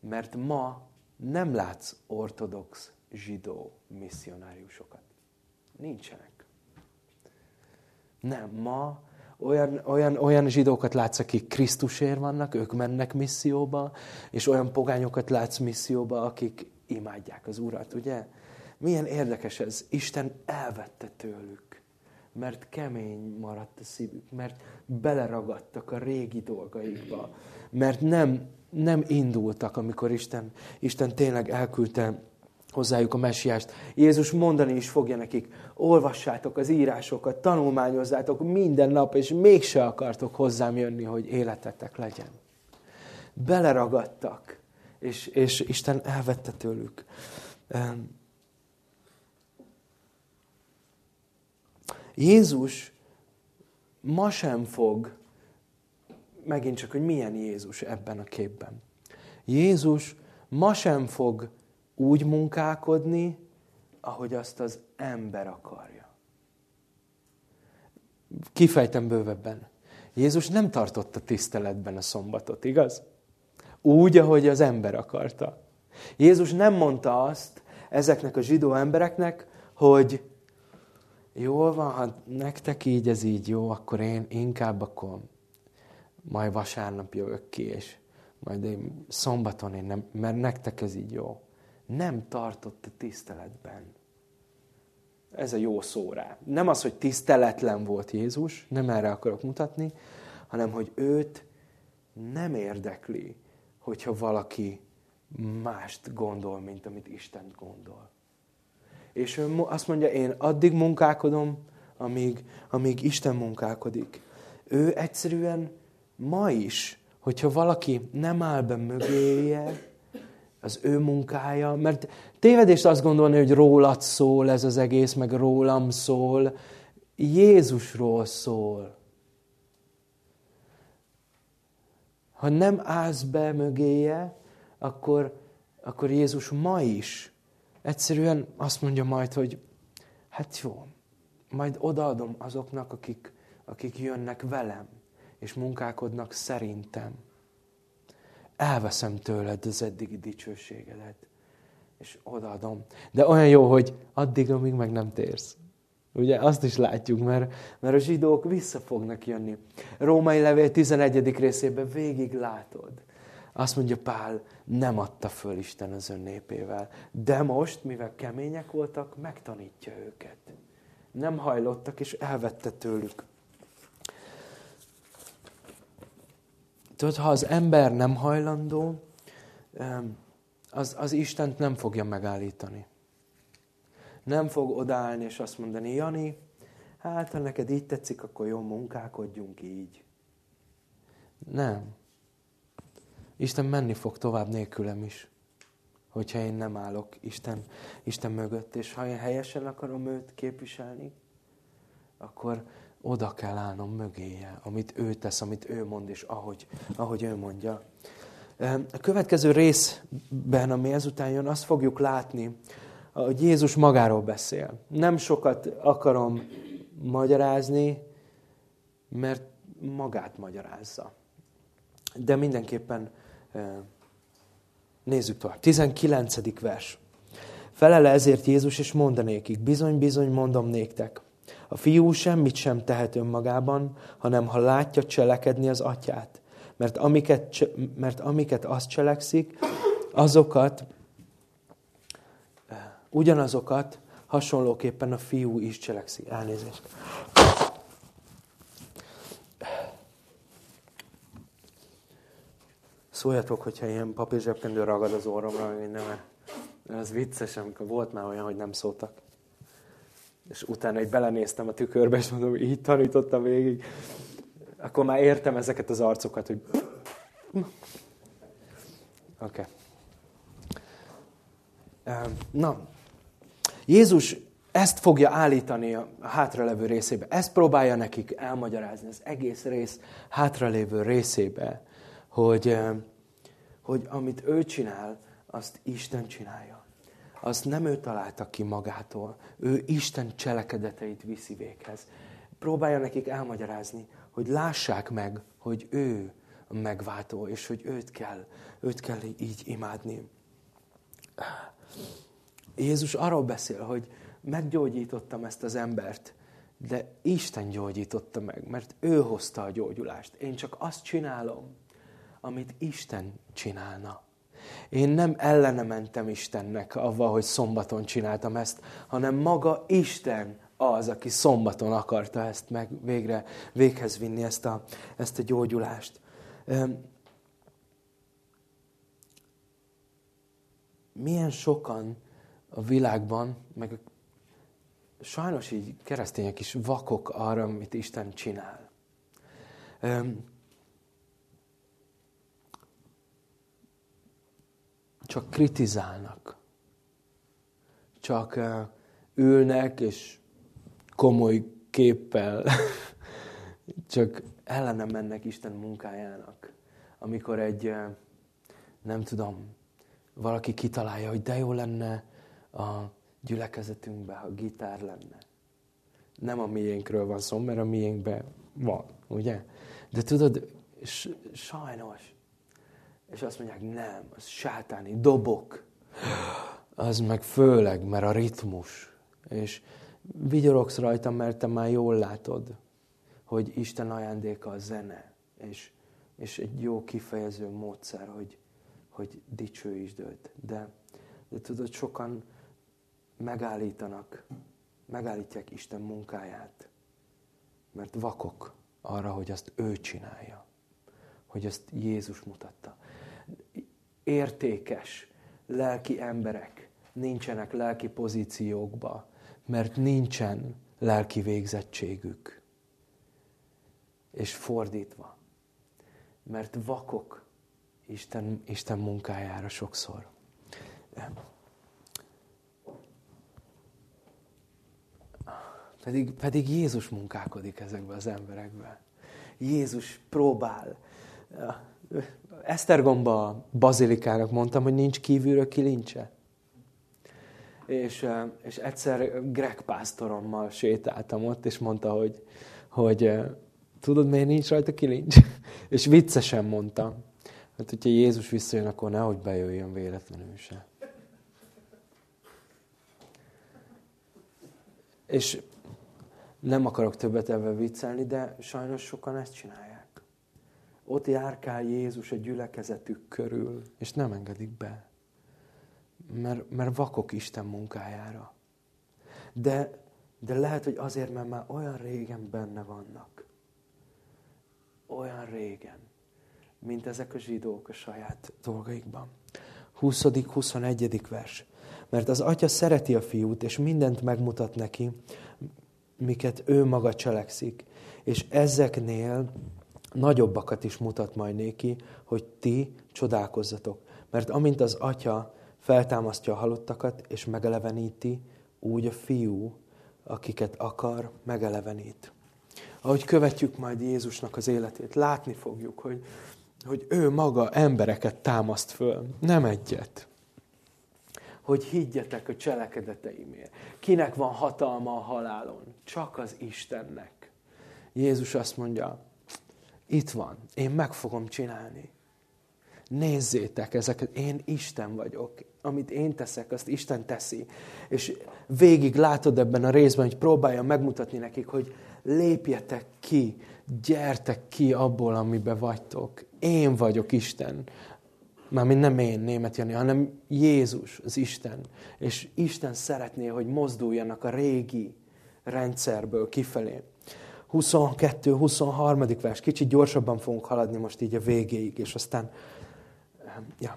Mert ma nem látsz ortodox zsidó misszionáriusokat. Nincsenek. Nem, ma olyan, olyan, olyan zsidókat látsz, akik Krisztusért vannak, ők mennek misszióba, és olyan pogányokat látsz misszióba, akik imádják az Urat, ugye? Milyen érdekes ez. Isten elvette tőlük, mert kemény maradt a szívük, mert beleragadtak a régi dolgaikba, mert nem, nem indultak, amikor Isten, Isten tényleg elküldte hozzájuk a messiást. Jézus mondani is fogja nekik, olvassátok az írásokat, tanulmányozzátok minden nap, és mégse akartok hozzám jönni, hogy életetek legyen. Beleragadtak, és, és Isten elvette tőlük. Jézus ma sem fog, megint csak, hogy milyen Jézus ebben a képben. Jézus ma sem fog úgy munkálkodni, ahogy azt az ember akarja. Kifejtem bővebben. Jézus nem tartotta tiszteletben a szombatot, igaz? Úgy, ahogy az ember akarta. Jézus nem mondta azt ezeknek a zsidó embereknek, hogy jól van, ha nektek így ez így jó, akkor én inkább akkor majd vasárnap jövök ki, és majd én szombaton én nem, mert nektek ez így jó nem tartotta tiszteletben. Ez a jó szó rá. Nem az, hogy tiszteletlen volt Jézus, nem erre akarok mutatni, hanem hogy őt nem érdekli, hogyha valaki mást gondol, mint amit Isten gondol. És ő azt mondja, én addig munkálkodom, amíg, amíg Isten munkálkodik. Ő egyszerűen ma is, hogyha valaki nem áll be mögéje, az ő munkája, mert tévedést azt gondolni, hogy rólad szól ez az egész, meg rólam szól. Jézusról szól. Ha nem állsz be mögéje, akkor, akkor Jézus ma is egyszerűen azt mondja majd, hogy hát jó, majd odaadom azoknak, akik, akik jönnek velem, és munkálkodnak szerintem elveszem tőled az eddigi dicsőségedet, és odaadom. De olyan jó, hogy addig, amíg meg nem térsz. Ugye azt is látjuk, mert, mert a zsidók vissza fognak jönni. Római levél 11. részében végig látod. Azt mondja Pál, nem adta föl Isten az ön népével. De most, mivel kemények voltak, megtanítja őket. Nem hajlottak, és elvette tőlük Tudod, ha az ember nem hajlandó, az, az Istent nem fogja megállítani. Nem fog odállni és azt mondani, Jani, hát ha neked így tetszik, akkor jó, munkálkodjunk így. Nem. Isten menni fog tovább nélkülem is, hogyha én nem állok Isten, Isten mögött, és ha én helyesen akarom őt képviselni, akkor, oda kell állnom mögéje, amit ő tesz, amit ő mond, és ahogy, ahogy ő mondja. A következő részben, ami ezután jön, azt fogjuk látni, hogy Jézus magáról beszél. Nem sokat akarom magyarázni, mert magát magyarázza. De mindenképpen nézzük tovább. 19. vers. Felele ezért Jézus, és mondanékik, bizony, bizony, mondom néktek, a fiú semmit sem tehet önmagában, hanem ha látja cselekedni az atyát. Mert amiket, mert amiket azt cselekszik, azokat, ugyanazokat hasonlóképpen a fiú is cselekszik. Elnézést. Szóljatok, hogyha ilyen papírzsebkendő ragad az orromra, vagy nem. Ez vicces, amikor volt már olyan, hogy nem szóltak és utána egy belenéztem a tükörbe, és mondom, így tanítottam végig, akkor már értem ezeket az arcokat, hogy... Oké. Okay. Na, Jézus ezt fogja állítani a hátralevő részébe. Ezt próbálja nekik elmagyarázni az egész rész hátralévő részébe, hogy, hogy amit ő csinál, azt Isten csinálja. Azt nem ő találta ki magától. Ő Isten cselekedeteit viszi véghez. Próbálja nekik elmagyarázni, hogy lássák meg, hogy ő a megváltó, és hogy őt kell, őt kell így imádni. Jézus arról beszél, hogy meggyógyítottam ezt az embert, de Isten gyógyította meg, mert ő hozta a gyógyulást. Én csak azt csinálom, amit Isten csinálna. Én nem ellene mentem Istennek avval, hogy szombaton csináltam ezt, hanem maga Isten az, aki szombaton akarta ezt meg végre, véghez vinni, ezt a, ezt a gyógyulást. Milyen sokan a világban, meg sajnos így keresztények is vakok arra, amit Isten csinál. Csak kritizálnak. Csak ülnek, és komoly képpel csak ellene mennek Isten munkájának. Amikor egy, nem tudom, valaki kitalálja, hogy de jó lenne a gyülekezetünkben, ha gitár lenne. Nem a miénkről van szó, mert a miénkben van, ugye? De tudod, sajnos. És azt mondják, nem, az sátáni, dobok. Az meg főleg, mert a ritmus. És vigyorogsz rajta, mert te már jól látod, hogy Isten ajándéka a zene, és, és egy jó kifejező módszer, hogy, hogy dicsőítsd őt. De, de tudod, sokan megállítanak, megállítják Isten munkáját, mert vakok arra, hogy azt ő csinálja, hogy azt Jézus mutatta. Értékes, lelki emberek nincsenek lelki pozíciókba, mert nincsen lelki végzettségük. És fordítva, mert vakok Isten, Isten munkájára sokszor. Pedig, pedig Jézus munkálkodik ezekbe az emberekbe. Jézus próbál. Esztergomba bazilikának mondtam, hogy nincs kívülről kilincse és, és egyszer Greg pásztorommal sétáltam ott, és mondta, hogy, hogy tudod, miért nincs rajta kilincs? és viccesen mondta, hát hogyha Jézus visszajön, akkor nehogy bejöjjön véletlenül se. És nem akarok többet ebben viccelni, de sajnos sokan ezt csinálják. Ott járkál Jézus a gyülekezetük körül, és nem engedik be mert, mert vakok Isten munkájára. De, de lehet, hogy azért, mert már olyan régen benne vannak. Olyan régen, mint ezek a zsidók a saját dolgaikban. 20.-21. vers. Mert az atya szereti a fiút, és mindent megmutat neki, miket ő maga cselekszik. És ezeknél nagyobbakat is mutat majd néki, hogy ti csodálkozzatok. Mert amint az atya feltámasztja a halottakat, és megeleveníti, úgy a fiú, akiket akar, megelevenít. Ahogy követjük majd Jézusnak az életét, látni fogjuk, hogy, hogy ő maga embereket támaszt föl, nem egyet. Hogy higgyetek a cselekedeteimért. Kinek van hatalma a halálon? Csak az Istennek. Jézus azt mondja, itt van, én meg fogom csinálni. Nézzétek ezeket, én Isten vagyok. Amit én teszek, azt Isten teszi. És végig látod ebben a részben, hogy próbálja megmutatni nekik, hogy lépjetek ki, gyertek ki abból, amiben vagytok. Én vagyok Isten. Mármint nem én, német Jani, hanem Jézus, az Isten. És Isten szeretné, hogy mozduljanak a régi rendszerből kifelé. 22-23. vers, kicsit gyorsabban fogunk haladni most így a végéig, és aztán Ja.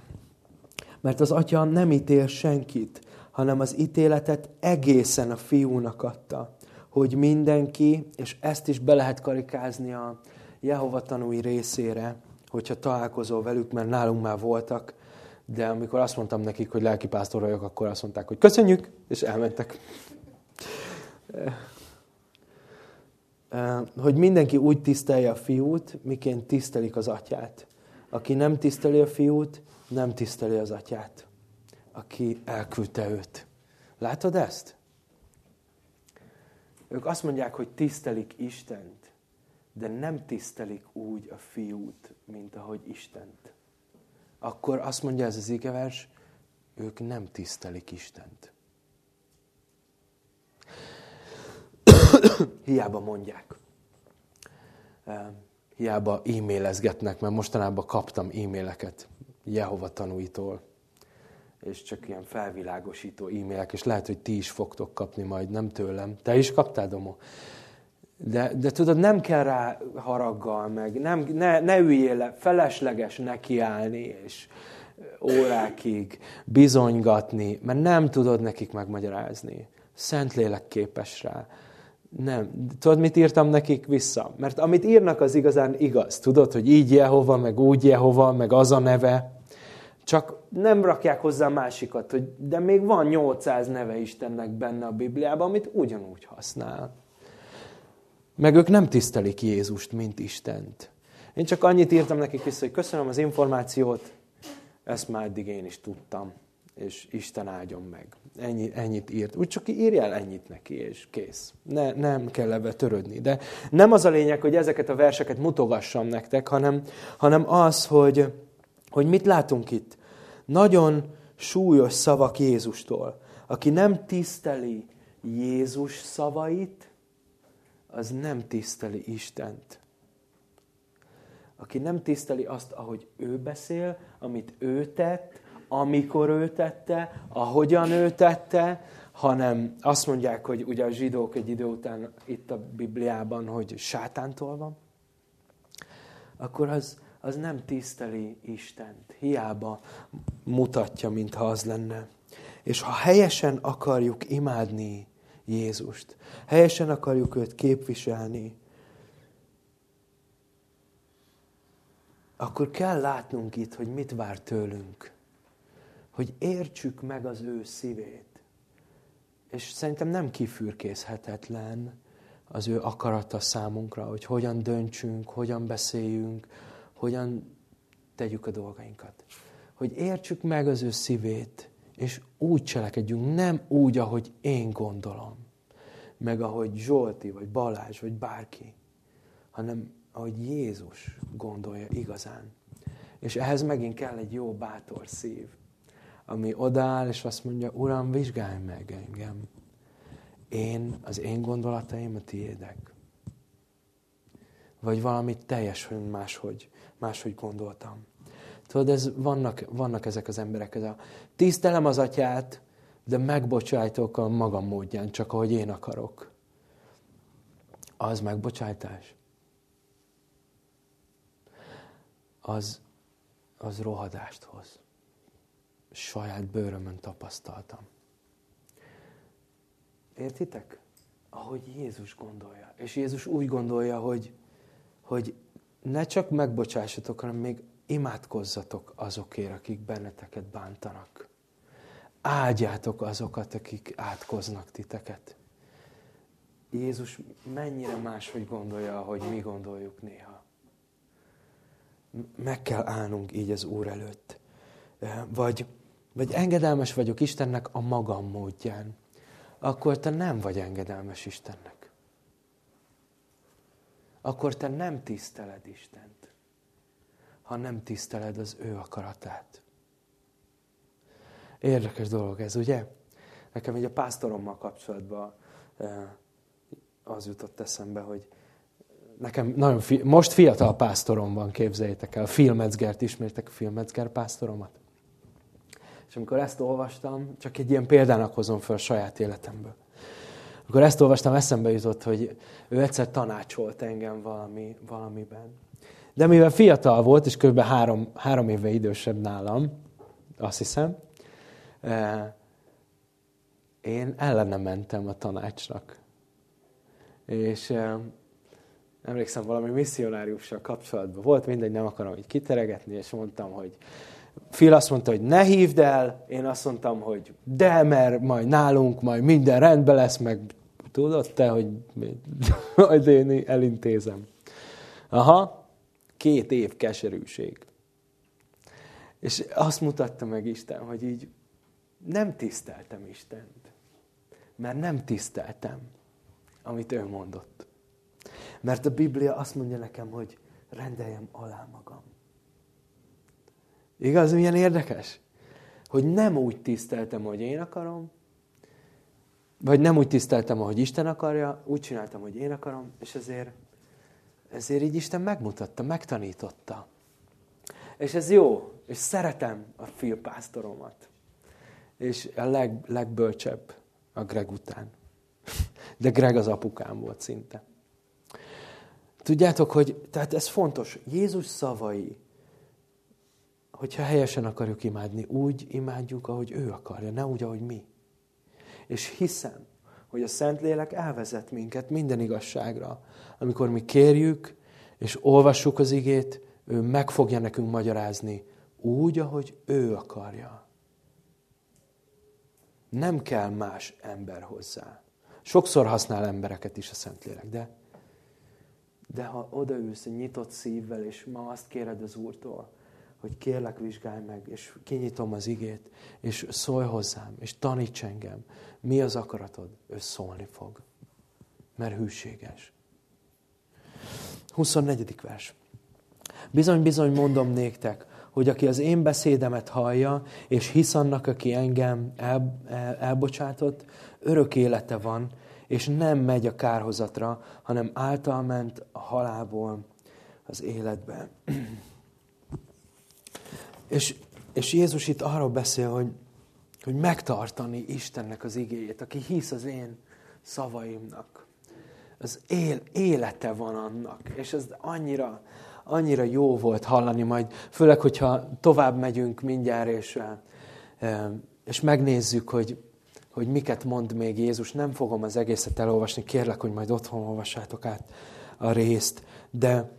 Mert az atya nem ítél senkit, hanem az ítéletet egészen a fiúnak adta, hogy mindenki, és ezt is be lehet karikázni a Jehova tanúi részére, hogyha találkozol velük, mert nálunk már voltak, de amikor azt mondtam nekik, hogy lelkipásztor vagyok, akkor azt mondták, hogy köszönjük, és elmentek. Hogy mindenki úgy tisztelje a fiút, miként tisztelik az atyát. Aki nem tiszteli a fiút, nem tiszteli az atyát, aki elküldte őt. Látod ezt? Ők azt mondják, hogy tisztelik Istent, de nem tisztelik úgy a fiút, mint ahogy Istent. Akkor azt mondja ez az igevers, ők nem tisztelik Istent. Hiába mondják. Hiába e-mailezgetnek, mert mostanában kaptam e-maileket Jehova tanúitól. És csak ilyen felvilágosító e-mailek, és lehet, hogy ti is fogtok kapni majd, nem tőlem. Te is kaptál, Domo? De, de tudod, nem kell rá haraggal, meg nem, ne, ne üljél le, felesleges nekiállni, és órákig bizonygatni, mert nem tudod nekik megmagyarázni. Szentlélek képes rá. Nem. Tudod, mit írtam nekik vissza? Mert amit írnak, az igazán igaz. Tudod, hogy így Jehova, meg úgy Jehova, meg az a neve. Csak nem rakják hozzá másikat, hogy de még van 800 neve Istennek benne a Bibliában, amit ugyanúgy használ. Meg ők nem tisztelik Jézust, mint Istent. Én csak annyit írtam nekik vissza, hogy köszönöm az információt, ezt már eddig én is tudtam, és Isten áldjon meg. Ennyi, ennyit írt. Úgy csak írjál ennyit neki, és kész. Ne, nem kell ebbe törődni. De nem az a lényeg, hogy ezeket a verseket mutogassam nektek, hanem, hanem az, hogy, hogy mit látunk itt. Nagyon súlyos szavak Jézustól. Aki nem tiszteli Jézus szavait, az nem tiszteli Istent. Aki nem tiszteli azt, ahogy ő beszél, amit ő tett, amikor ő tette, ahogyan ő tette, hanem azt mondják, hogy ugye a zsidók egy idő után itt a Bibliában, hogy sátántól van, akkor az, az nem tiszteli Istent. Hiába mutatja, mintha az lenne. És ha helyesen akarjuk imádni Jézust, helyesen akarjuk őt képviselni, akkor kell látnunk itt, hogy mit vár tőlünk hogy értsük meg az ő szívét. És szerintem nem kifürkészhetetlen az ő akarata számunkra, hogy hogyan döntsünk, hogyan beszéljünk, hogyan tegyük a dolgainkat. Hogy értsük meg az ő szívét, és úgy cselekedjünk, nem úgy, ahogy én gondolom, meg ahogy Zsolti, vagy Balázs, vagy bárki, hanem ahogy Jézus gondolja igazán. És ehhez megint kell egy jó, bátor szív ami odáll, és azt mondja, Uram, vizsgálj meg engem. Én, az én gondolataim a tiédek. Vagy valamit teljesen máshogy, máshogy gondoltam. Tudod, ez, vannak, vannak ezek az emberek, ez a tisztelem az atyát, de megbocsájtok a magam módján, csak ahogy én akarok. Az megbocsájtás. Az, az rohadást hoz saját bőrömön tapasztaltam. Értitek? Ahogy Jézus gondolja. És Jézus úgy gondolja, hogy, hogy ne csak megbocsássatok, hanem még imádkozzatok azokért, akik benneteket bántanak. Áldjátok azokat, akik átkoznak titeket. Jézus mennyire máshogy gondolja, hogy mi gondoljuk néha. Meg kell állnunk így az Úr előtt. Vagy vagy engedelmes vagyok Istennek a magam módján, akkor te nem vagy engedelmes Istennek. Akkor te nem tiszteled Istent, ha nem tiszteled az ő akaratát. Érdekes dolog ez, ugye? Nekem így a pásztorommal kapcsolatban eh, az jutott eszembe, hogy nekem nagyon fi- most fiatal pásztorom van, képzeljétek el. Filmecgert ismertek a Filmecger pásztoromat? És amikor ezt olvastam, csak egy ilyen példának hozom fel a saját életemből. Amikor ezt olvastam, eszembe jutott, hogy ő egyszer tanácsolt engem valami, valamiben. De mivel fiatal volt, és kb. három, három éve idősebb nálam, azt hiszem, eh, én ellene mentem a tanácsnak. És eh, emlékszem, valami misszionáriussal kapcsolatban volt, mindegy, nem akarom így kiteregetni, és mondtam, hogy Phil azt mondta, hogy ne hívd el, én azt mondtam, hogy de, mert majd nálunk majd minden rendben lesz, meg Tudod te, hogy majd én elintézem. Aha, két év keserűség. És azt mutatta meg Isten, hogy így nem tiszteltem Istent. Mert nem tiszteltem, amit ő mondott. Mert a Biblia azt mondja nekem, hogy rendeljem alá magam. Igaz, milyen érdekes? Hogy nem úgy tiszteltem, hogy én akarom, vagy nem úgy tiszteltem, ahogy Isten akarja, úgy csináltam, hogy én akarom, és ezért, ezért így Isten megmutatta, megtanította. És ez jó, és szeretem a filpásztoromat. És a leg, legbölcsebb a Greg után. De Greg az apukám volt szinte. Tudjátok, hogy tehát ez fontos. Jézus szavai, hogyha helyesen akarjuk imádni, úgy imádjuk, ahogy ő akarja, ne úgy, ahogy mi. És hiszem, hogy a Szentlélek elvezet minket minden igazságra. Amikor mi kérjük, és olvassuk az igét, ő meg fogja nekünk magyarázni úgy, ahogy ő akarja. Nem kell más ember hozzá. Sokszor használ embereket is a Szentlélek, de, de ha odaülsz egy nyitott szívvel, és ma azt kéred az Úrtól, hogy kérlek, vizsgálj meg, és kinyitom az igét, és szólj hozzám, és taníts engem. Mi az akaratod? Ő szólni fog. Mert hűséges. 24. vers. Bizony, bizony mondom néktek, hogy aki az én beszédemet hallja, és hisz annak, aki engem el, el, elbocsátott, örök élete van, és nem megy a kárhozatra, hanem által ment a halálból az életbe. és, és Jézus itt arról beszél, hogy, hogy megtartani Istennek az igéjét, aki hisz az én szavaimnak. Az él, élete van annak, és ez annyira, annyira jó volt hallani majd, főleg, hogyha tovább megyünk mindjárt, és, és megnézzük, hogy, hogy miket mond még Jézus. Nem fogom az egészet elolvasni, kérlek, hogy majd otthon olvassátok át a részt. De,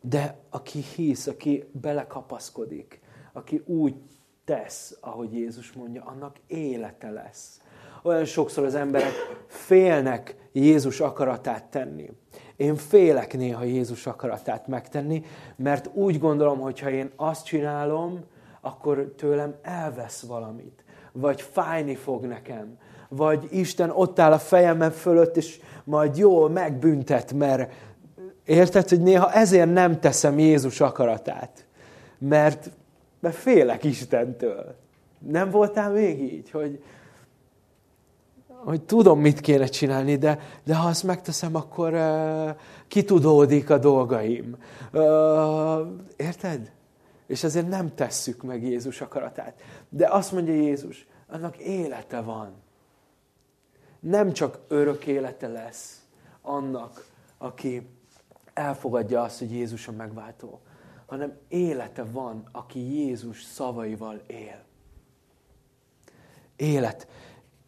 de aki hisz, aki belekapaszkodik, aki úgy tesz, ahogy Jézus mondja, annak élete lesz. Olyan sokszor az emberek félnek Jézus akaratát tenni. Én félek néha Jézus akaratát megtenni, mert úgy gondolom, hogy ha én azt csinálom, akkor tőlem elvesz valamit. Vagy fájni fog nekem. Vagy Isten ott áll a fejemem fölött, és majd jól megbüntet, mert érted, hogy néha ezért nem teszem Jézus akaratát. Mert, mert félek Istentől. Nem voltál még így, hogy, hogy tudom, mit kéne csinálni, de, de ha azt megteszem, akkor uh, kitudódik a dolgaim. Uh, érted? És ezért nem tesszük meg Jézus akaratát. De azt mondja Jézus, annak élete van. Nem csak örök élete lesz annak, aki elfogadja azt, hogy Jézus a megváltó, hanem élete van, aki Jézus szavaival él. Élet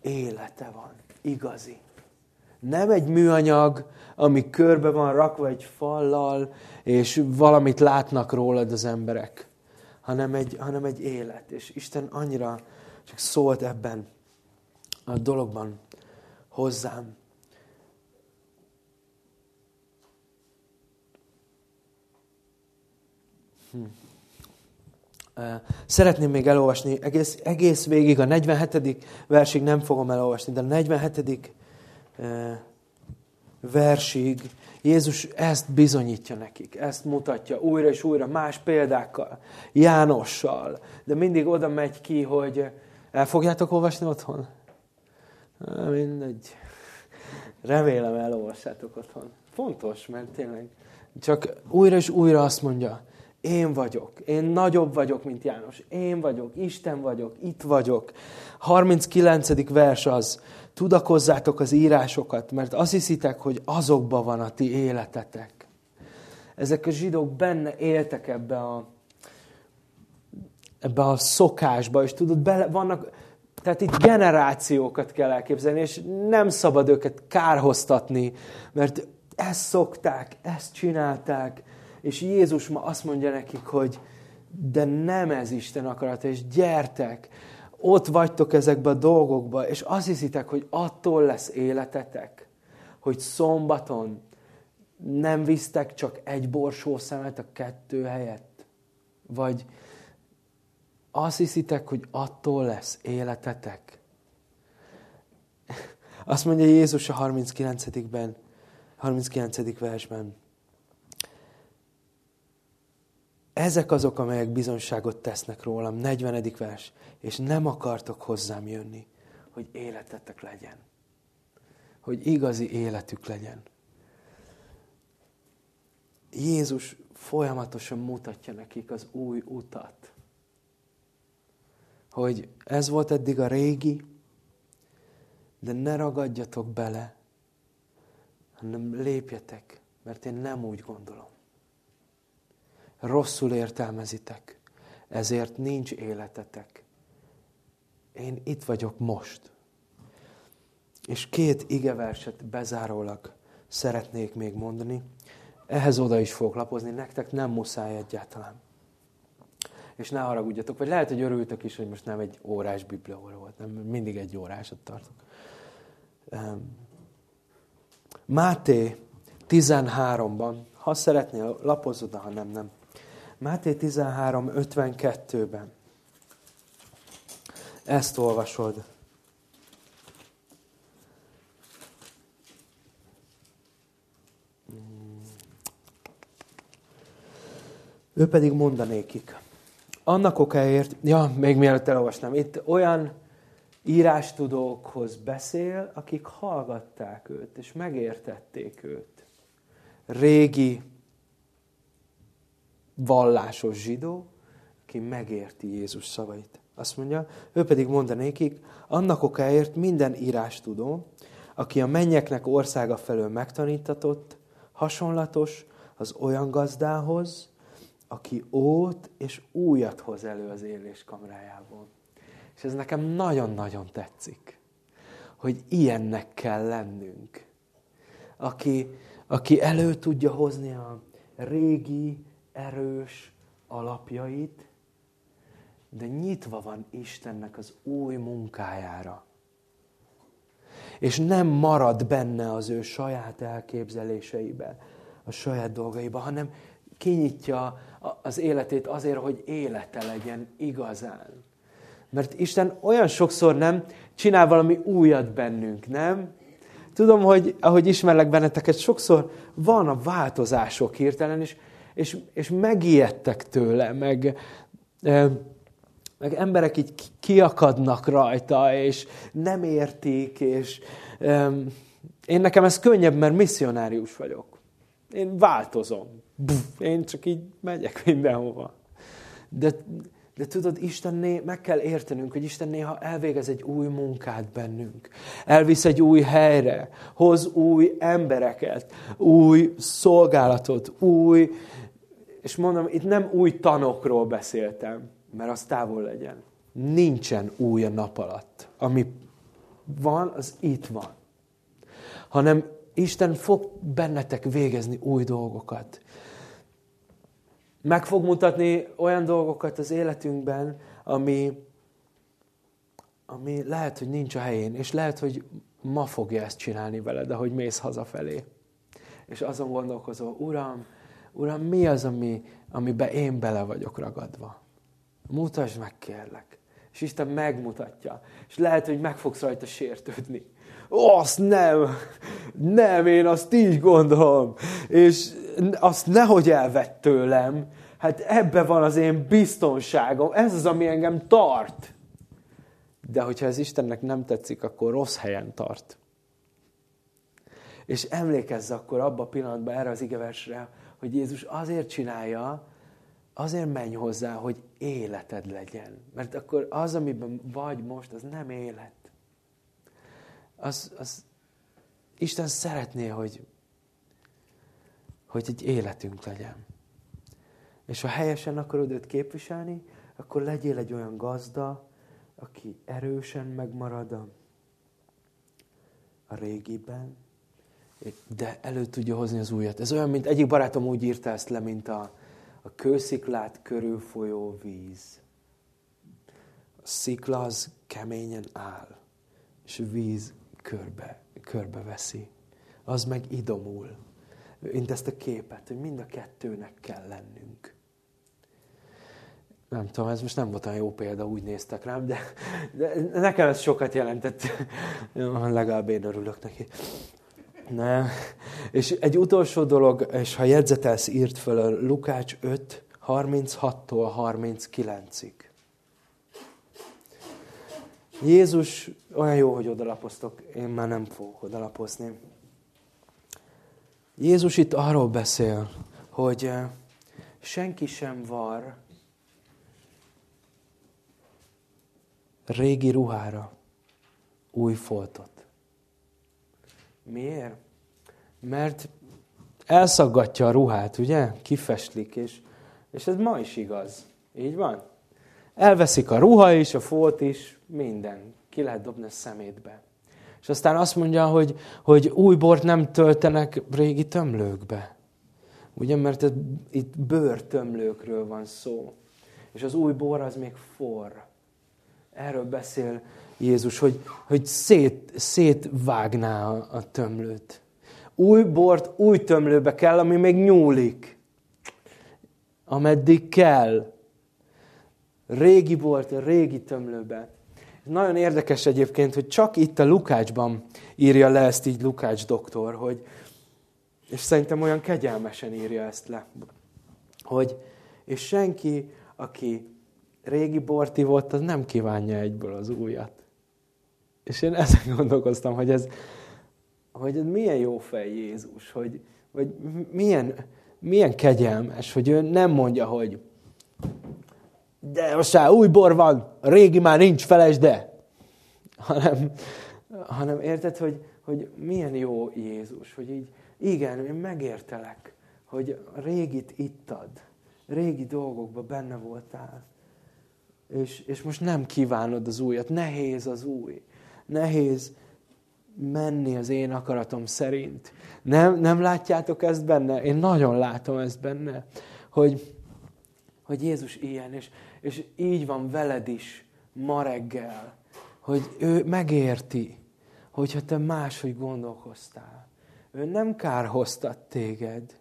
élete van, igazi. Nem egy műanyag, ami körbe van rakva egy fallal, és valamit látnak rólad az emberek, hanem egy, hanem egy élet. És Isten annyira csak szólt ebben a dologban hozzám. Szeretném még elolvasni egész, egész végig, a 47. versig nem fogom elolvasni, de a 47. versig Jézus ezt bizonyítja nekik, ezt mutatja újra és újra, más példákkal, Jánossal, de mindig oda megy ki, hogy el fogjátok olvasni otthon? Mindegy. Remélem elolvassátok otthon. Fontos, mert tényleg csak újra és újra azt mondja, én vagyok. Én nagyobb vagyok, mint János. Én vagyok. Isten vagyok. Itt vagyok. 39. vers az. Tudakozzátok az írásokat, mert azt hiszitek, hogy azokban van a ti életetek. Ezek a zsidók benne éltek ebbe a, ebbe a szokásba, és tudod, bele, vannak, tehát itt generációkat kell elképzelni, és nem szabad őket kárhoztatni, mert ezt szokták, ezt csinálták, és Jézus ma azt mondja nekik, hogy de nem ez Isten akarata, és gyertek, ott vagytok ezekbe a dolgokba, és azt hiszitek, hogy attól lesz életetek. hogy szombaton nem visztek csak egy borsó szemet a kettő helyett? Vagy azt hiszitek, hogy attól lesz életetek? Azt mondja Jézus a 39-ben, 39. versben. Ezek azok, amelyek bizonságot tesznek rólam. 40. vers. És nem akartok hozzám jönni, hogy életetek legyen. Hogy igazi életük legyen. Jézus folyamatosan mutatja nekik az új utat. Hogy ez volt eddig a régi, de ne ragadjatok bele, hanem lépjetek, mert én nem úgy gondolom. Rosszul értelmezitek, ezért nincs életetek. Én itt vagyok most. És két igeverset bezárólag szeretnék még mondani. Ehhez oda is fogok lapozni, nektek nem muszáj egyáltalán. És ne haragudjatok, vagy lehet, hogy örültök is, hogy most nem egy órás bibliaóra volt, nem mindig egy órásat tartok. Máté 13-ban, ha szeretnél, lapozz oda, ha nem, nem. Máté 13, 52-ben. Ezt olvasod. Ő pedig mondanékik. Annak okáért, ja, még mielőtt elolvasnám, itt olyan írástudókhoz beszél, akik hallgatták őt, és megértették őt. Régi vallásos zsidó, aki megérti Jézus szavait. Azt mondja, ő pedig mondanékik, annak okáért minden írástudó, aki a mennyeknek országa felől megtanítatott, hasonlatos az olyan gazdához, aki ót és újat hoz elő az élés kamrájából. És ez nekem nagyon-nagyon tetszik, hogy ilyennek kell lennünk. Aki, aki elő tudja hozni a régi, erős alapjait, de nyitva van Istennek az új munkájára. És nem marad benne az ő saját elképzeléseibe, a saját dolgaiba, hanem kinyitja az életét azért, hogy élete legyen igazán. Mert Isten olyan sokszor nem csinál valami újat bennünk, nem? Tudom, hogy ahogy ismerlek benneteket, sokszor van a változások hirtelen, és, és, és megijedtek tőle, meg, meg emberek így kiakadnak rajta, és nem értik, és én nekem ez könnyebb, mert misszionárius vagyok. Én változom. Én csak így megyek mindenhova. De, de tudod, Istenné meg kell értenünk, hogy Isten néha elvégez egy új munkát bennünk. Elvisz egy új helyre, hoz új embereket, új szolgálatot, új... És mondom, itt nem új tanokról beszéltem, mert az távol legyen. Nincsen új a nap alatt. Ami van, az itt van. Hanem Isten fog bennetek végezni új dolgokat meg fog mutatni olyan dolgokat az életünkben, ami, ami lehet, hogy nincs a helyén, és lehet, hogy ma fogja ezt csinálni veled, ahogy mész hazafelé. És azon gondolkozol, Uram, Uram, mi az, ami, amiben én bele vagyok ragadva? Mutasd meg, kérlek. És Isten megmutatja. És lehet, hogy meg fogsz rajta sértődni. Azt nem, nem, én azt így gondolom. És azt nehogy elvett tőlem. Hát ebbe van az én biztonságom. Ez az, ami engem tart. De hogyha ez Istennek nem tetszik, akkor rossz helyen tart. És emlékezz akkor abba a pillanatban erre az igeversre, hogy Jézus azért csinálja, azért menj hozzá, hogy életed legyen. Mert akkor az, amiben vagy most, az nem élet. Az, az Isten szeretné, hogy, hogy egy életünk legyen. És ha helyesen akarod őt képviselni, akkor legyél egy olyan gazda, aki erősen megmarad a, a régiben, de elő tudja hozni az újat. Ez olyan, mint egyik barátom úgy írta ezt le, mint a, a kősziklát körül folyó víz. A szikla az keményen áll, és a víz körbe, körbe veszi. az meg idomul. Mint ezt a képet, hogy mind a kettőnek kell lennünk. Nem tudom, ez most nem volt olyan jó példa, úgy néztek rám, de, de nekem ez sokat jelentett. Legalább én örülök neki. Nem. És egy utolsó dolog, és ha jegyzetelsz, írt föl a Lukács 5, 36-tól 39-ig. Jézus, olyan jó, hogy odalapoztok, én már nem fogok odalapozni. Jézus itt arról beszél, hogy eh, senki sem var régi ruhára új foltot. Miért? Mert elszaggatja a ruhát, ugye? Kifestlik, és, és ez ma is igaz. Így van? Elveszik a ruha is, a folt is, minden. Ki lehet dobni a szemétbe. És aztán azt mondja, hogy, hogy új bort nem töltenek régi tömlőkbe. Ugye, mert ez, itt bőrtömlőkről van szó. És az új bor az még forr. Erről beszél Jézus, hogy, hogy szét, szétvágná a, a tömlőt. Új bort új tömlőbe kell, ami még nyúlik. Ameddig kell. Régi bort a régi tömlőbe. Nagyon érdekes egyébként, hogy csak itt a Lukácsban írja le ezt így Lukács doktor, hogy, és szerintem olyan kegyelmesen írja ezt le, hogy és senki, aki régi borti volt, az nem kívánja egyből az újat. És én ezen gondolkoztam, hogy ez, hogy ez milyen jó fej Jézus, hogy, hogy milyen, milyen kegyelmes, hogy ő nem mondja, hogy de most már új bor van, régi már nincs, felejtsd de. Hanem, hanem érted, hogy, hogy milyen jó Jézus, hogy így, igen, én megértelek, hogy régit ittad, régi dolgokba benne voltál, és, és most nem kívánod az újat, nehéz az új, nehéz menni az én akaratom szerint. Nem, nem látjátok ezt benne? Én nagyon látom ezt benne, hogy, hogy Jézus ilyen, és, és így van veled is ma reggel, hogy ő megérti, hogyha te máshogy gondolkoztál. Ő nem kárhoztat téged.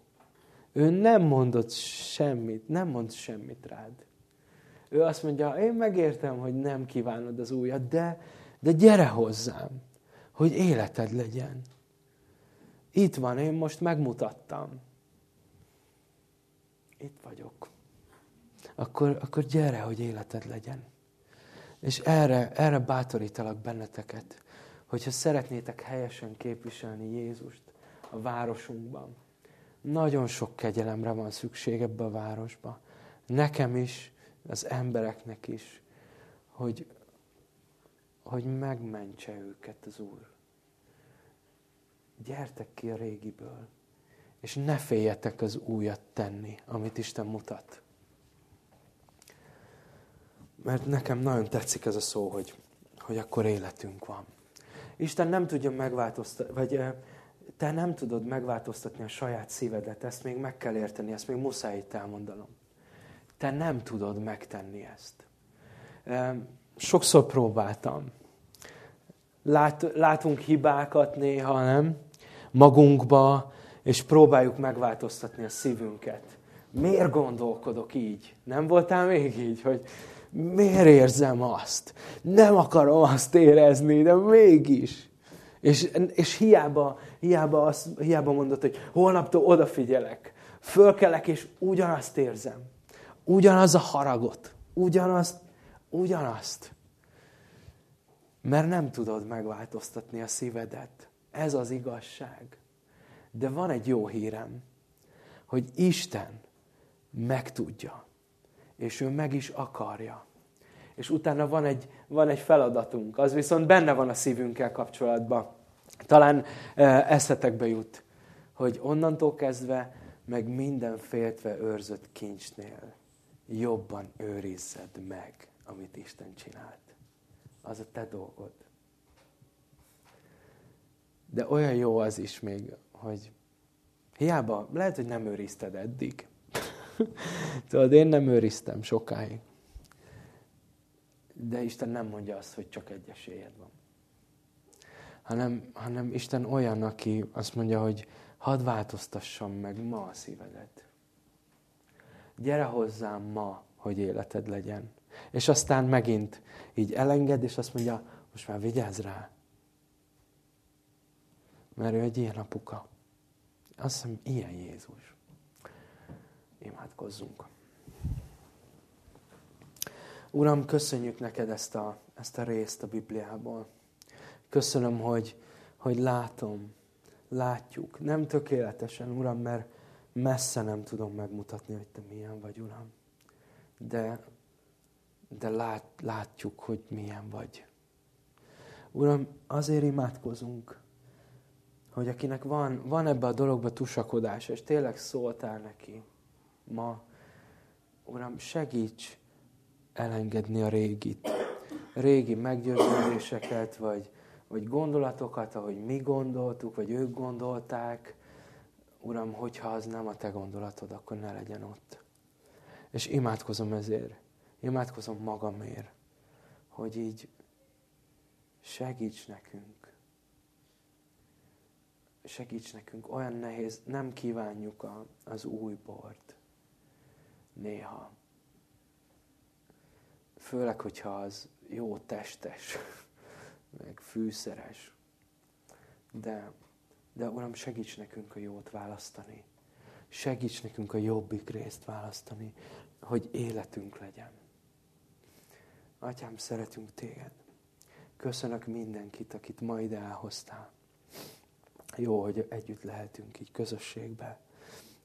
Ő nem mondott semmit, nem mond semmit rád. Ő azt mondja, én megértem, hogy nem kívánod az újat, de, de gyere hozzám, hogy életed legyen. Itt van, én most megmutattam. Itt vagyok. Akkor, akkor gyere, hogy életed legyen. És erre, erre bátorítalak benneteket, hogyha szeretnétek helyesen képviselni Jézust a városunkban. Nagyon sok kegyelemre van szükség ebbe a városba. Nekem is, az embereknek is, hogy, hogy megmentse őket az Úr. Gyertek ki a régiből, és ne féljetek az újat tenni, amit Isten mutat. Mert nekem nagyon tetszik ez a szó, hogy, hogy akkor életünk van. Isten nem tudja megváltoztatni, vagy te nem tudod megváltoztatni a saját szívedet, ezt még meg kell érteni, ezt még muszáj itt elmondanom. Te nem tudod megtenni ezt. Sokszor próbáltam. Lát, látunk hibákat néha, nem? Magunkba, és próbáljuk megváltoztatni a szívünket. Miért gondolkodok így? Nem voltál még így, hogy miért érzem azt? Nem akarom azt érezni, de mégis. És, és hiába, hiába, azt, hiába mondod, hogy holnaptól odafigyelek. Fölkelek, és ugyanazt érzem. Ugyanaz a haragot. Ugyanazt, ugyanazt. Mert nem tudod megváltoztatni a szívedet. Ez az igazság. De van egy jó hírem, hogy Isten megtudja, és ő meg is akarja. És utána van egy, van egy feladatunk, az viszont benne van a szívünkkel kapcsolatban. Talán e, eszetekbe jut, hogy onnantól kezdve meg minden féltve őrzött kincsnél jobban őrizzed meg, amit Isten csinált. Az a te dolgod. De olyan jó az is még, hogy hiába, lehet, hogy nem őrizted eddig. Tudod, én nem őriztem sokáig. De Isten nem mondja azt, hogy csak egy esélyed van. hanem, hanem Isten olyan, aki azt mondja, hogy hadd változtassam meg ma a szívedet. Gyere hozzám ma, hogy életed legyen. És aztán megint így elenged, és azt mondja, most már vigyázz rá. Mert ő egy ilyen apuka. Azt hiszem, ilyen Jézus. Imádkozzunk. Uram, köszönjük neked ezt a, ezt a részt a Bibliából. Köszönöm, hogy, hogy látom, látjuk. Nem tökéletesen, Uram, mert messze nem tudom megmutatni, hogy Te milyen vagy, Uram. De, de lát, látjuk, hogy milyen vagy. Uram, azért imádkozunk, hogy akinek van, van ebbe a dologba tusakodás, és tényleg szóltál neki ma, Uram, segíts elengedni a régit, régi meggyőződéseket, vagy, vagy gondolatokat, ahogy mi gondoltuk, vagy ők gondolták. Uram, hogyha az nem a te gondolatod, akkor ne legyen ott. És imádkozom ezért. Imádkozom magamért, hogy így segíts nekünk. Segíts nekünk. Olyan nehéz, nem kívánjuk a, az új bort. Néha. Főleg, hogyha az jó testes, meg fűszeres. De, de Uram, segíts nekünk a jót választani. Segíts nekünk a jobbik részt választani, hogy életünk legyen. Atyám, szeretünk téged. Köszönök mindenkit, akit ma ide elhoztál. Jó, hogy együtt lehetünk így közösségbe.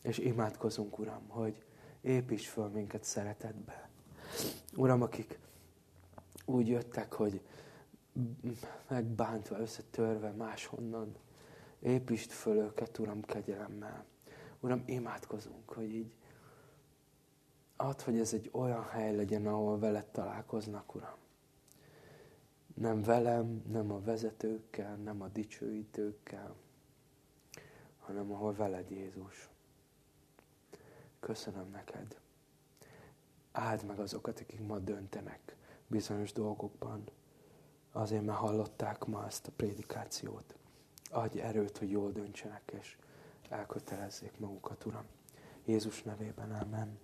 És imádkozunk, Uram, hogy építs föl minket szeretetbe. Uram, akik úgy jöttek, hogy megbántva, összetörve máshonnan, építsd föl őket, Uram, kegyelemmel. Uram, imádkozunk, hogy így add, hogy ez egy olyan hely legyen, ahol veled találkoznak, Uram. Nem velem, nem a vezetőkkel, nem a dicsőítőkkel, hanem ahol veled, Jézus. Köszönöm neked. Áld meg azokat, akik ma döntenek bizonyos dolgokban. Azért, mert hallották ma ezt a prédikációt. Adj erőt, hogy jól döntsenek, és elkötelezzék magukat, Uram. Jézus nevében, amen.